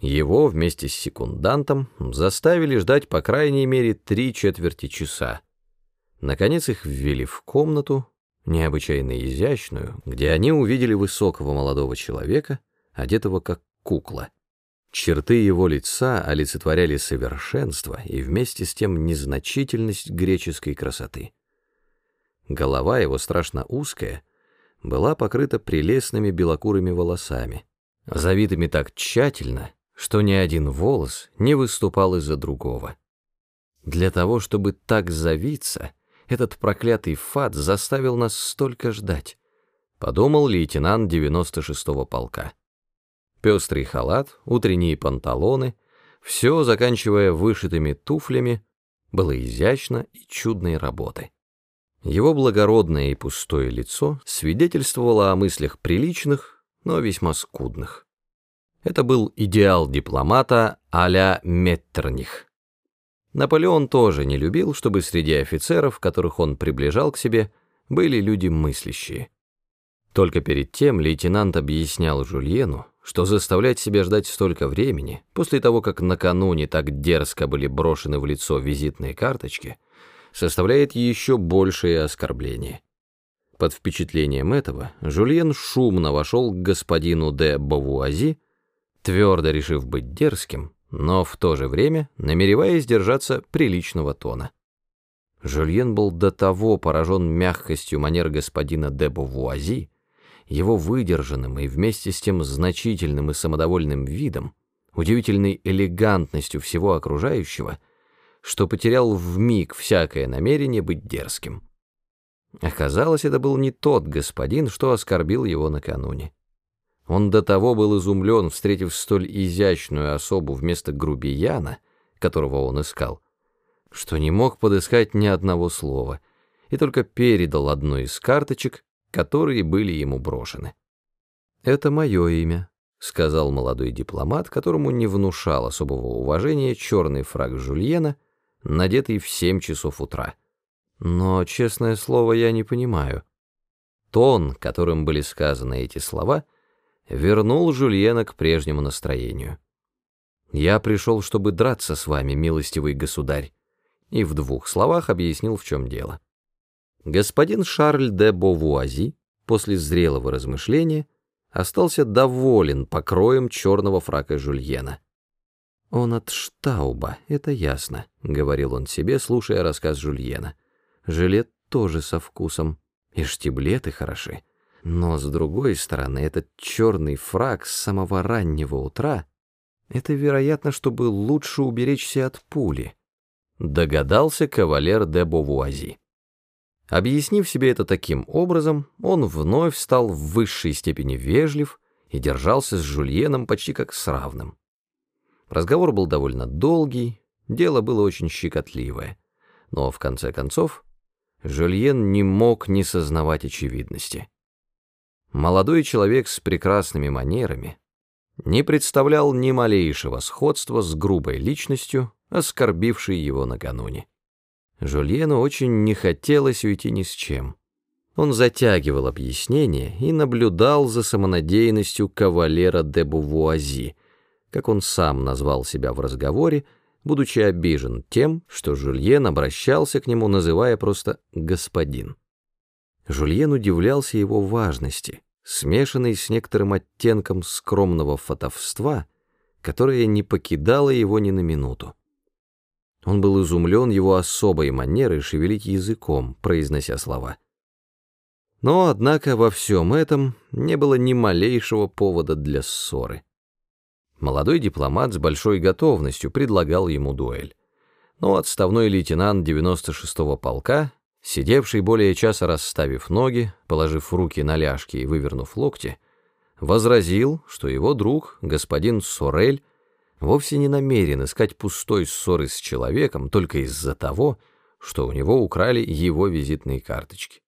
Его вместе с секундантом заставили ждать по крайней мере три четверти часа. Наконец их ввели в комнату, необычайно изящную, где они увидели высокого молодого человека, одетого как кукла. Черты его лица олицетворяли совершенство и вместе с тем незначительность греческой красоты. Голова его, страшно узкая, была покрыта прелестными белокурыми волосами, завитыми так тщательно, что ни один волос не выступал из-за другого. Для того, чтобы так завиться, этот проклятый фат заставил нас столько ждать, подумал лейтенант 96-го полка. Пестрый халат, утренние панталоны, все, заканчивая вышитыми туфлями, было изящно и чудной работы. Его благородное и пустое лицо свидетельствовало о мыслях приличных, но весьма скудных. Это был идеал дипломата а-ля Меттерних. Наполеон тоже не любил, чтобы среди офицеров, которых он приближал к себе, были люди мыслящие. Только перед тем лейтенант объяснял Жульену, что заставлять себя ждать столько времени, после того, как накануне так дерзко были брошены в лицо визитные карточки, составляет еще большее оскорбление. Под впечатлением этого Жульен шумно вошел к господину де Бавуази, твердо решив быть дерзким, но в то же время намереваясь держаться приличного тона. Жюльен был до того поражен мягкостью манер господина де Бувуази, его выдержанным и вместе с тем значительным и самодовольным видом, удивительной элегантностью всего окружающего, что потерял в миг всякое намерение быть дерзким. Оказалось, это был не тот господин, что оскорбил его накануне. Он до того был изумлен, встретив столь изящную особу вместо грубияна, которого он искал, что не мог подыскать ни одного слова, и только передал одну из карточек, которые были ему брошены. «Это мое имя», — сказал молодой дипломат, которому не внушал особого уважения черный фраг Жульена, надетый в семь часов утра. «Но, честное слово, я не понимаю». Тон, которым были сказаны эти слова — вернул Жульена к прежнему настроению. «Я пришел, чтобы драться с вами, милостивый государь», и в двух словах объяснил, в чем дело. Господин Шарль де Бовуази после зрелого размышления остался доволен покроем черного фрака Жульена. «Он от Штауба, это ясно», — говорил он себе, слушая рассказ Жульена. «Жилет тоже со вкусом, и штиблеты хороши». Но, с другой стороны, этот черный фраг с самого раннего утра — это, вероятно, чтобы лучше уберечься от пули, догадался кавалер де Бовуази. Объяснив себе это таким образом, он вновь стал в высшей степени вежлив и держался с Жульеном почти как с равным. Разговор был довольно долгий, дело было очень щекотливое, но, в конце концов, Жульен не мог не сознавать очевидности. Молодой человек с прекрасными манерами не представлял ни малейшего сходства с грубой личностью, оскорбившей его накануне. Жульену очень не хотелось уйти ни с чем. Он затягивал объяснение и наблюдал за самонадеянностью кавалера де Бувуази, как он сам назвал себя в разговоре, будучи обижен тем, что Жульен обращался к нему, называя просто «господин». Жульен удивлялся его важности, смешанной с некоторым оттенком скромного фатовства, которое не покидало его ни на минуту. Он был изумлен его особой манерой шевелить языком, произнося слова. Но, однако, во всем этом не было ни малейшего повода для ссоры. Молодой дипломат с большой готовностью предлагал ему дуэль. Но отставной лейтенант 96-го полка Сидевший более часа расставив ноги, положив руки на ляжки и вывернув локти, возразил, что его друг, господин Сорель, вовсе не намерен искать пустой ссоры с человеком только из-за того, что у него украли его визитные карточки.